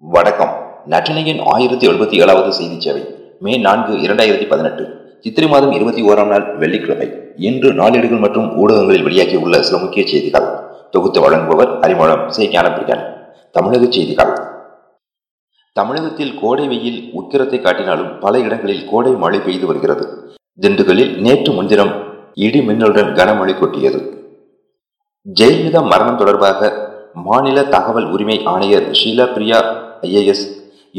வணக்கம் நற்றினையின் ஆயிரத்தி எழுபத்தி ஏழாவது செய்தி சேவை மே நான்கு இரண்டாயிரத்தி பதினெட்டு. சித்திரை மாதம் இருபத்தி ஓராம் நாள் வெள்ளிக்கிழமை. இன்று நாளேடுகள் மற்றும் ஊடகங்களில் வெளியாகியுள்ள சில முக்கிய செய்திகள். தொகுத்து வழங்குபவர் அறிமுகம். சே. ஞானப்பிரியான் தமிழக செய்திகள். தமிழகத்தில் கோடை வெயில் உக்கிரத்தை காட்டினாலும் பல இடங்களில் கோடை மழை பெய்து வருகிறது. திண்டுக்கல்லில் நேற்று முன்தினம் இடி மின்னலுடன் கனமழை கொட்டியது. ஜெயலலிதா மரணம் தொடர்பாக மாநில தகவல் உரிமை ஆணையர் ஷீலா பிரியா ஐஏஎஸ்.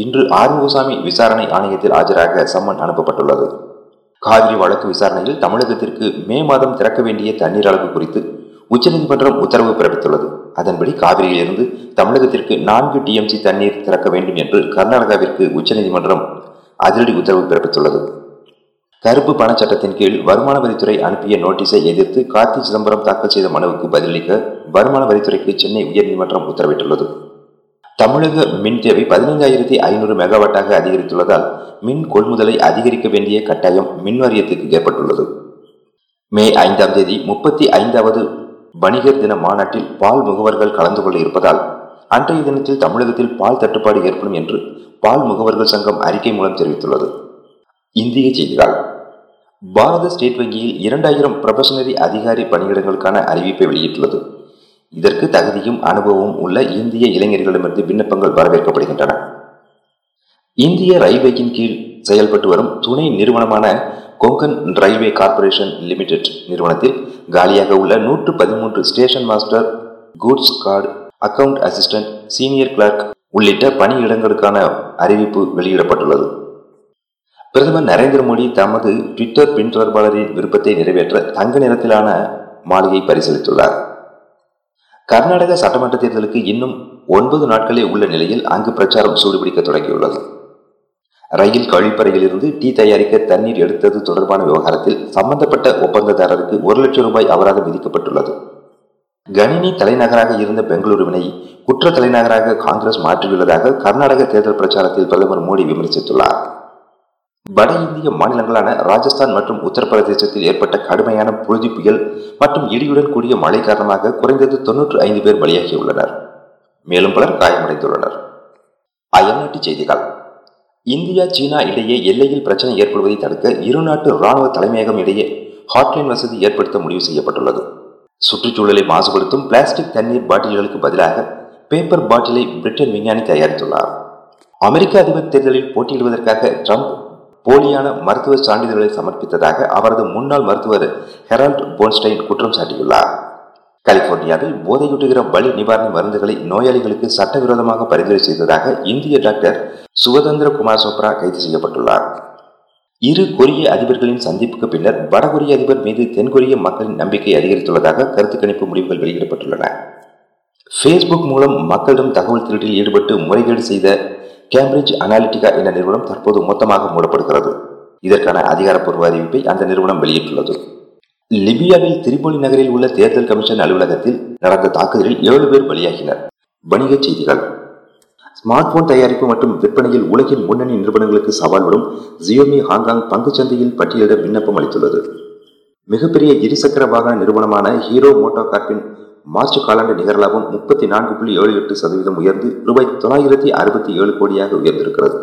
இன்று ஆறுமுகசாமி விசாரணை ஆணையத்தில் ஆஜராக சம்மன் அனுப்பப்பட்டுள்ளது. காவிரி வழக்கு விசாரணையில் தமிழகத்திற்கு மே மாதம் திறக்க வேண்டிய தண்ணீர் அளவு குறித்து உச்சநீதிமன்றம் உத்தரவு பிறப்பித்துள்ளது. அதன்படி காவிரியிலிருந்து தமிழகத்திற்கு நான்கு டிஎம்சி தண்ணீர் திறக்க வேண்டும் என்று கர்நாடகாவிற்கு உச்சநீதிமன்றம் அதிரடி உத்தரவு பிறப்பித்துள்ளது. கருப்பு பண சட்டத்தின் கீழ் வருமான வரித்துறை அனுப்பிய நோட்டீஸை எதிர்த்து கார்த்தி சிதம்பரம் தாக்கல் செய்த மனுவுக்கு பதிலளிக்க வருமான வரித்துறைக்கு சென்னை உயர்நீதிமன்றம் உத்தரவிட்டுள்ளது. தமிழக மின் தேவை பதினைந்தாயிரத்தி ஐநூறு மெகாவாட்டாக அதிகரித்துள்ளதால் மின் கொள்முதலை அதிகரிக்க வேண்டிய கட்டாயம் மின் வாரியத்துக்கு ஏற்பட்டுள்ளது. மே ஐந்தாம் தேதி முப்பத்தி ஐந்தாவது வணிகர் தின மாநாட்டில் பால் முகவர்கள் கலந்து கொள்ள இருப்பதால் அன்றைய தினத்தில் தமிழகத்தில் பால் தட்டுப்பாடு ஏற்படும் என்று பால் முகவர்கள் சங்கம் அறிக்கை மூலம் தெரிவித்துள்ளது. இந்திய செய்திகள். பாரத ஸ்டேட் வங்கியில் இரண்டாயிரம் ப்ரொபஷனரி அதிகாரி பணியிடங்களுக்கான அறிவிப்பை வெளியிட்டுள்ளது. இதற்கு தகுதியும் அனுபவமும் உள்ள இந்திய இளைஞர்களிடமிருந்து விண்ணப்பங்கள் வரவேற்கப்படுகின்றன. இந்திய ரயில்வேயின் கீழ் செயல்பட்டு வரும் துணை நிறுவனமான கொங்கன் ரயில்வே கார்ப்பரேஷன் லிமிடெட் நிறுவனத்தில் காலியாக உள்ள நூற்று பதிமூன்று station master goods guard account assistant senior clerk உள்ளிட்ட பணியிடங்களுக்கான அறிவிப்பு வெளியிடப்பட்டுள்ளது. பிரதமர் நரேந்திர மோடி தமது ட்விட்டர் பின்தொடர்பாளரின் விருப்பத்தை நிறைவேற்ற தங்க நிறத்திலான மாளிகை பரிசீலித்துள்ளார். கர்நாடக சட்டமன்ற தேர்தலுக்கு இன்னும் ஒன்பது நாட்களே உள்ள நிலையில் அங்கு பிரச்சாரம் சூடுபிடிக்க தொடங்கியுள்ளது. ரயில் கழிப்பறையிலிருந்து டீ தயாரிக்க தண்ணீர் எடுத்தது தொடர்பான விவகாரத்தில் சம்பந்தப்பட்ட ஒப்பந்ததாரருக்கு ஒரு லட்சம் ரூபாய் அபராதம் விதிக்கப்பட்டுள்ளது. கணினி தலைநகராக இருந்த பெங்களூருவினை குற்ற தலைநகராக காங்கிரஸ் மாற்றியுள்ளதாக கர்நாடக தேர்தல் பிரச்சாரத்தில் பிரதமர் மோடி விமர்சித்துள்ளார். வட இந்திய மாநிலங்களான ராஜஸ்தான் மற்றும் உத்தரப்பிரதேசத்தில் ஏற்பட்ட கடுமையான புழுதி புயல் மற்றும் இடியுடன் கூடிய மழை காரணமாக குறைந்தது தொன்னூற்று ஐந்து பேர் பலியாகியுள்ளனர். மேலும் பலர் காயமடைந்துள்ளனர். அயல்நாட்டு செய்திகள். இந்தியா சீனா இடையே எல்லையில் பிரச்சனை ஏற்படுவதை தடுக்க இரு நாட்டு ராணுவ தலைமையகம் இடையே ஹாட்லைன் வசதி ஏற்படுத்த முடிவு செய்யப்பட்டுள்ளது. சுற்றுச்சூழலை மாசுபடுத்தும் பிளாஸ்டிக் தண்ணீர் பாட்டில்களுக்கு பதிலாக பேப்பர் பாட்டிலை பிரிட்டன் விஞ்ஞானி தயாரித்துள்ளார். அமெரிக்க அதிபர் தேர்தலில் போட்டியிடுவதற்காக ட்ரம்ப் போலியான மருத்துவ சான்றிதழ்களை சமர்ப்பித்ததாக அவரது முன்னாள் மருத்துவர் ஹெரால்ட் போன்ஸ்டைன் குற்றம் சாட்டியுள்ளார். கலிபோர்னியாவில் போதையூட்டுகிற வலி நிவாரண மருந்துகளை நோயாளிகளுக்கு சட்டவிரோதமாக பரிந்துரை செய்ததாக இந்திய டாக்டர் சுகதந்திர குமார் சோப்ரா கைது செய்யப்பட்டுள்ளார். இரு கொரிய அதிபர்களின் சந்திப்புக்கு பின்னர் வடகொரிய அதிபர் மீது தென்கொரிய மக்களின் நம்பிக்கை அதிகரித்துள்ளதாக கருத்து கணிப்பு முடிவுகள் வெளியிடப்பட்டுள்ளன. ஃபேஸ்புக் மூலம் மக்களிடம் தகவல் திருட்டில் ஈடுபட்டு முறைகேடு செய்த கேம்பிரிட்ஜ் அனாலிட்டிகா என்ற நிறுவனம் தற்போது மொத்தமாக மூடப்படுகிறது. இதற்கான அதிகாரப்பூர்வ அறிவிப்பை அந்த நிறுவனம் வெளியிட்டுள்ளது. லிபியாவில் திரிபோலி நகரில் உள்ள தேர்தல் கமிஷன் அலுவலகத்தில் நடந்த தாக்குதலில் ஏழு பேர் பலியாகினர். வணிகச் செய்திகள். ஸ்மார்ட் போன் தயாரிப்பு மற்றும் விற்பனையில் உலகின் முன்னணி நிறுவனங்களுக்கு சவால் விடும் ஜியோமி ஹாங்காங் பங்குச்சந்தையில் பட்டியலிட விண்ணப்பம் அளித்துள்ளது. மிகப்பெரிய இருசக்கர வாகன நிறுவனமான ஹீரோ மோட்டோ கார்பின் மார்ச் காலாண்டு நிகர லாபம் முப்பத்தி நான்கு புள்ளி ஏழு எட்டு சதவீதம் உயர்ந்து ரூபாய் தொள்ளாயிரத்தி அறுபத்தி ஏழு கோடியாக உயர்ந்திருக்கிறது.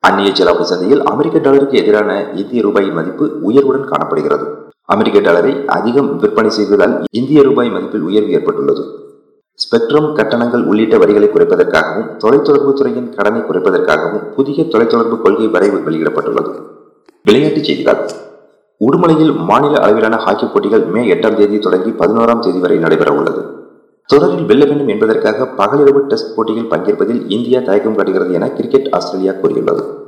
அந்நிய செலவு சந்தையில் அமெரிக்க டாலருக்கு எதிரான இந்திய ரூபாயின் மதிப்பு உயர்வுடன் காணப்படுகிறது. அமெரிக்க டாலரை அதிகம் விற்பனை செய்வதால் இந்திய ரூபாய் மதிப்பில் உயர்வு ஏற்பட்டுள்ளது. ஸ்பெக்ட்ரம் கட்டணங்கள் உள்ளிட்ட வரிகளை குறைப்பதற்காகவும் தொலைத்தொடர்பு துறையின் கடனை குறைப்பதற்காகவும் புதிய தொலைத்தொடர்பு கொள்கை வரைவு வெளியிடப்பட்டுள்ளது. விளையாட்டுச் செய்திகள். உடுமலையில் மாநில அளவிலான ஹாக்கி போட்டிகள் மே எட்டாம் தேதி தொடங்கி பதினோராம் தேதி வரை நடைபெற உள்ளது. தொடரில் வெல்ல வேண்டும் என்பதற்காக பகலிரவு டெஸ்ட் போட்டியில் பங்கேற்பதில் இந்தியா தயக்கம் காட்டுகிறது என கிரிக்கெட் ஆஸ்திரேலியா கூறியுள்ளது.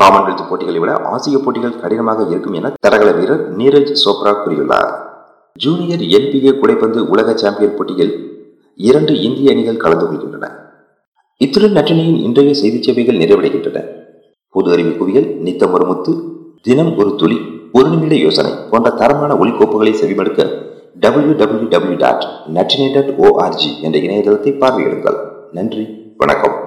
காமன்வெல்த் போட்டிகளை விட ஆசிய போட்டிகள் கடினமாக இருக்கும் என தடகள வீரர் நீரஜ் சோப்ரா கூறியுள்ளார். ஜூனியர் என்பிஏ குடைப்பந்து உலக சாம்பியன் போட்டியில் இரண்டு இந்திய அணிகள் கலந்து கொள்கின்றன. இத்துடன் நற்றினையின் இன்றைய செய்திச் சேவைகள் நிறைவடைகின்றன. பொது அறிவு குவியல் நித்தம் ஒரு முத்து தினம் ஒரு துளி. ஒரு நிமிட யோசனை போன்ற தரமான ஒலிக்கோப்புகளை செவிமடுக்க W W W dot Natrinai dot O R G என்ற இணையதளத்தை பார்வையிடுங்கள். நன்றி வணக்கம்.